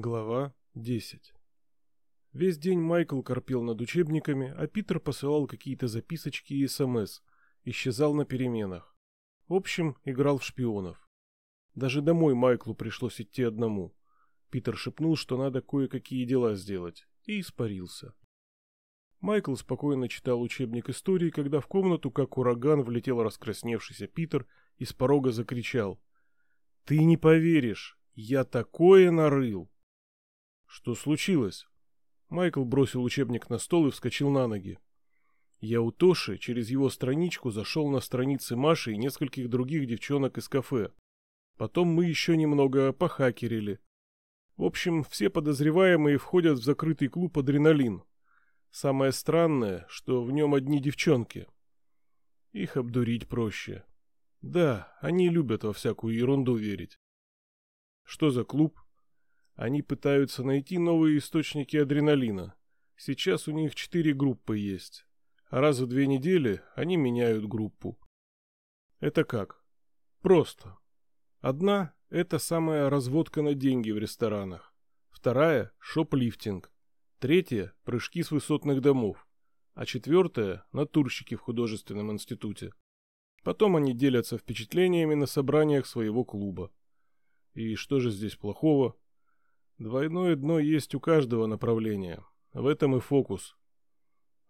Глава 10 Весь день Майкл корпел над учебниками, а Питер посылал какие-то записочки и СМС, исчезал на переменах. В общем, играл в шпионов. Даже домой Майклу пришлось идти одному. Питер шепнул, что надо кое-какие дела сделать, и испарился. Майкл спокойно читал учебник истории, когда в комнату, как ураган, влетел раскрасневшийся Питер и с порога закричал. «Ты не поверишь! Я такое нарыл!» «Что случилось?» Майкл бросил учебник на стол и вскочил на ноги. Я у Тоши через его страничку зашел на страницы Маши и нескольких других девчонок из кафе. Потом мы еще немного похакерили. В общем, все подозреваемые входят в закрытый клуб «Адреналин». Самое странное, что в нем одни девчонки. Их обдурить проще. Да, они любят во всякую ерунду верить. Что за клуб? Они пытаются найти новые источники адреналина. Сейчас у них четыре группы есть. А раз в две недели они меняют группу. Это как? Просто. Одна – это самая разводка на деньги в ресторанах. Вторая – шоплифтинг. Третья – прыжки с высотных домов. А четвертая – натурщики в художественном институте. Потом они делятся впечатлениями на собраниях своего клуба. И что же здесь плохого? Двойное дно есть у каждого направления. В этом и фокус.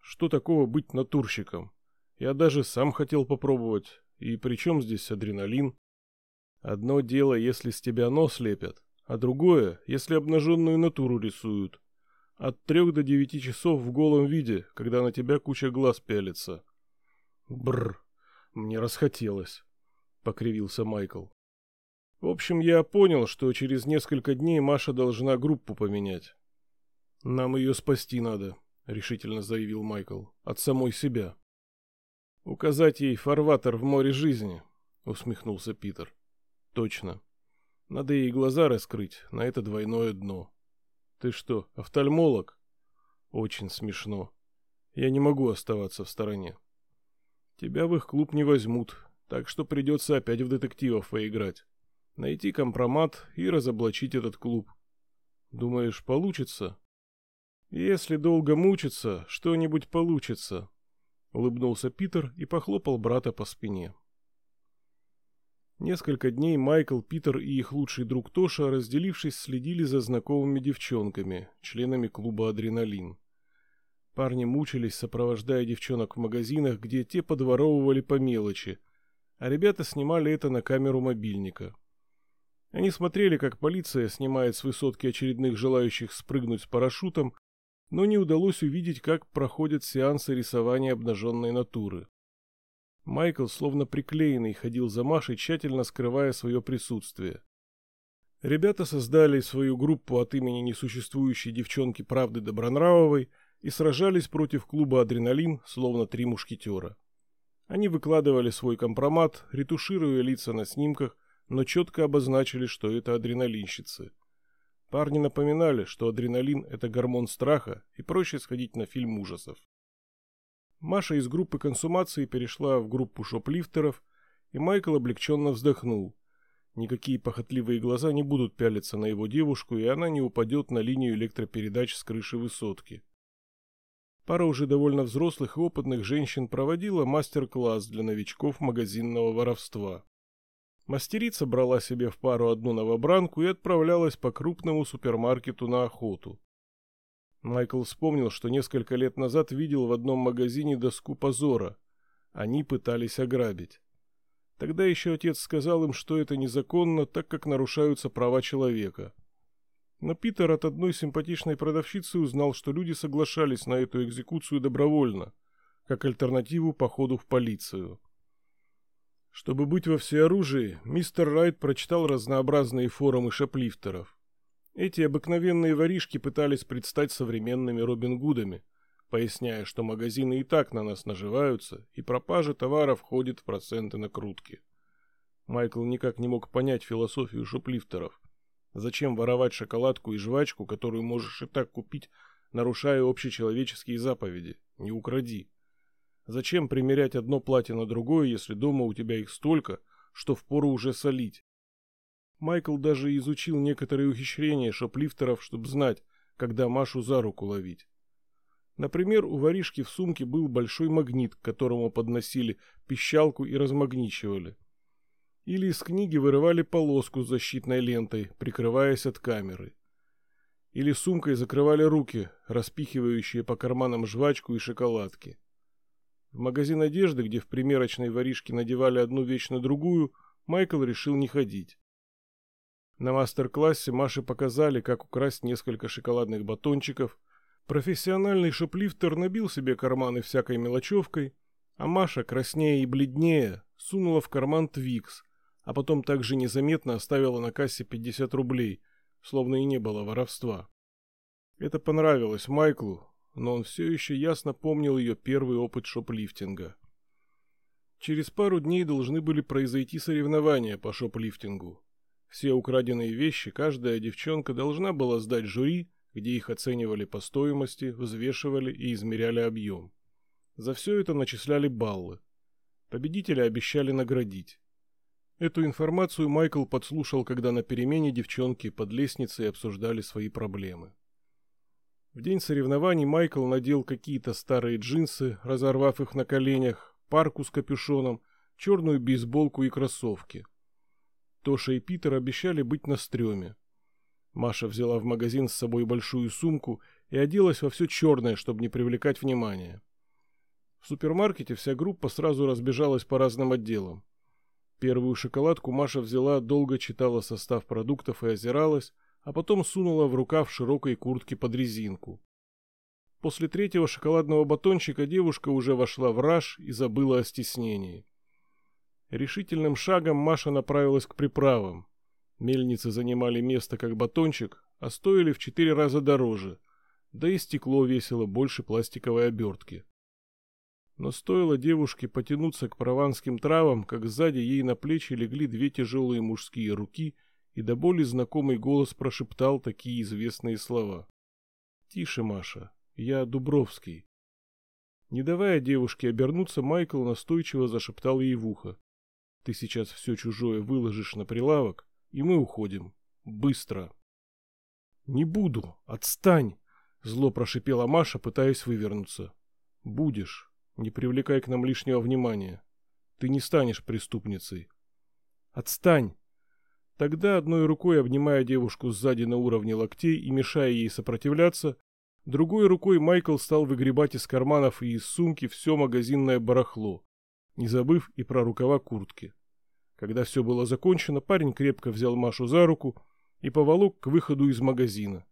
Что такого быть натурщиком? Я даже сам хотел попробовать. И при чем здесь адреналин? Одно дело, если с тебя нос лепят, а другое, если обнаженную натуру рисуют. От трех до девяти часов в голом виде, когда на тебя куча глаз пялится. Бррр, мне расхотелось, покривился Майкл. В общем, я понял, что через несколько дней Маша должна группу поменять. Нам ее спасти надо, решительно заявил Майкл, от самой себя. Указать ей фарватер в море жизни, усмехнулся Питер. Точно. Надо ей глаза раскрыть на это двойное дно. Ты что, офтальмолог? Очень смешно. Я не могу оставаться в стороне. Тебя в их клуб не возьмут, так что придется опять в детективов поиграть найти компромат и разоблачить этот клуб. Думаешь, получится? Если долго мучиться, что-нибудь получится, улыбнулся Питер и похлопал брата по спине. Несколько дней Майкл, Питер и их лучший друг Тоша, разделившись, следили за знакомыми девчонками, членами клуба «Адреналин». Парни мучились, сопровождая девчонок в магазинах, где те подворовывали по мелочи, а ребята снимали это на камеру мобильника. Они смотрели, как полиция снимает с высотки очередных желающих спрыгнуть с парашютом, но не удалось увидеть, как проходят сеансы рисования обнаженной натуры. Майкл, словно приклеенный, ходил за Машей, тщательно скрывая свое присутствие. Ребята создали свою группу от имени несуществующей девчонки Правды Добронравовой и сражались против клуба «Адреналин», словно три мушкетера. Они выкладывали свой компромат, ретушируя лица на снимках, но четко обозначили, что это адреналинщицы. Парни напоминали, что адреналин – это гормон страха и проще сходить на фильм ужасов. Маша из группы консумации перешла в группу шоплифтеров, и Майкл облегченно вздохнул. Никакие похотливые глаза не будут пялиться на его девушку, и она не упадет на линию электропередач с крыши высотки. Пара уже довольно взрослых и опытных женщин проводила мастер-класс для новичков магазинного воровства. Мастерица брала себе в пару одну новобранку и отправлялась по крупному супермаркету на охоту. Майкл вспомнил, что несколько лет назад видел в одном магазине доску позора. Они пытались ограбить. Тогда еще отец сказал им, что это незаконно, так как нарушаются права человека. Но Питер от одной симпатичной продавщицы узнал, что люди соглашались на эту экзекуцию добровольно, как альтернативу походу в полицию. Чтобы быть во всеоружии, мистер Райт прочитал разнообразные форумы шоплифтеров. Эти обыкновенные воришки пытались предстать современными Робин Гудами, поясняя, что магазины и так на нас наживаются, и пропажа товара входит в проценты накрутки. Майкл никак не мог понять философию шоплифтеров. Зачем воровать шоколадку и жвачку, которую можешь и так купить, нарушая общечеловеческие заповеди? Не укради. Зачем примерять одно платье на другое, если дома у тебя их столько, что впору уже солить? Майкл даже изучил некоторые ухищрения шоплифтеров, чтобы знать, когда Машу за руку ловить. Например, у воришки в сумке был большой магнит, к которому подносили пищалку и размагничивали. Или из книги вырывали полоску с защитной лентой, прикрываясь от камеры. Или сумкой закрывали руки, распихивающие по карманам жвачку и шоколадки. В магазин одежды, где в примерочной воришке надевали одну вещь на другую, Майкл решил не ходить. На мастер-классе Маше показали, как украсть несколько шоколадных батончиков. Профессиональный шоплифтер набил себе карманы всякой мелочевкой, а Маша, краснее и бледнее, сунула в карман Твикс, а потом также незаметно оставила на кассе 50 рублей, словно и не было воровства. Это понравилось Майклу, но он все еще ясно помнил ее первый опыт шоплифтинга. Через пару дней должны были произойти соревнования по шоплифтингу. Все украденные вещи каждая девчонка должна была сдать жюри, где их оценивали по стоимости, взвешивали и измеряли объем. За все это начисляли баллы. Победителя обещали наградить. Эту информацию Майкл подслушал, когда на перемене девчонки под лестницей обсуждали свои проблемы. В день соревнований Майкл надел какие-то старые джинсы, разорвав их на коленях, парку с капюшоном, черную бейсболку и кроссовки. Тоша и Питер обещали быть на стреме. Маша взяла в магазин с собой большую сумку и оделась во все черное, чтобы не привлекать внимания. В супермаркете вся группа сразу разбежалась по разным отделам. Первую шоколадку Маша взяла, долго читала состав продуктов и озиралась, а потом сунула в рукав широкой куртки под резинку. После третьего шоколадного батончика девушка уже вошла в раж и забыла о стеснении. Решительным шагом Маша направилась к приправам. Мельницы занимали место как батончик, а стоили в четыре раза дороже, да и стекло весило больше пластиковой обертки. Но стоило девушке потянуться к прованским травам, как сзади ей на плечи легли две тяжелые мужские руки, и до боли знакомый голос прошептал такие известные слова. «Тише, Маша, я Дубровский». Не давая девушке обернуться, Майкл настойчиво зашептал ей в ухо. Ты сейчас все чужое выложишь на прилавок, и мы уходим. Быстро. Не буду. Отстань. Зло прошипела Маша, пытаясь вывернуться. Будешь. Не привлекай к нам лишнего внимания. Ты не станешь преступницей. Отстань. Тогда одной рукой обнимая девушку сзади на уровне локтей и мешая ей сопротивляться, другой рукой Майкл стал выгребать из карманов и из сумки все магазинное барахло, не забыв и про рукава куртки. Когда все было закончено, парень крепко взял Машу за руку и поволок к выходу из магазина.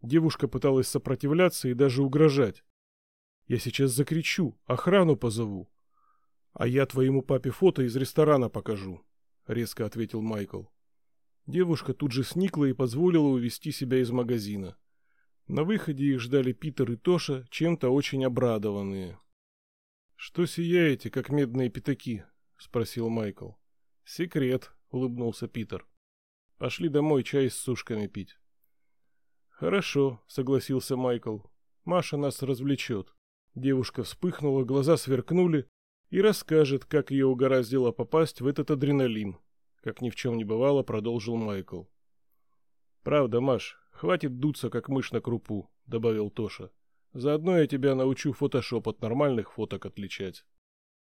Девушка пыталась сопротивляться и даже угрожать. «Я сейчас закричу, охрану позову». «А я твоему папе фото из ресторана покажу», — резко ответил Майкл. Девушка тут же сникла и позволила увести себя из магазина. На выходе их ждали Питер и Тоша, чем-то очень обрадованные. «Что сияете, как медные пятаки?» — спросил Майкл. «Секрет», — улыбнулся Питер. «Пошли домой чай с сушками пить». «Хорошо», — согласился Майкл. «Маша нас развлечет». Девушка вспыхнула, глаза сверкнули и расскажет, как ее угораздило попасть в этот адреналин. Как ни в чем не бывало, продолжил Майкл. «Правда, Маш, хватит дуться, как мышь на крупу», — добавил Тоша. Заодно я тебя научу фотошоп от нормальных фоток отличать.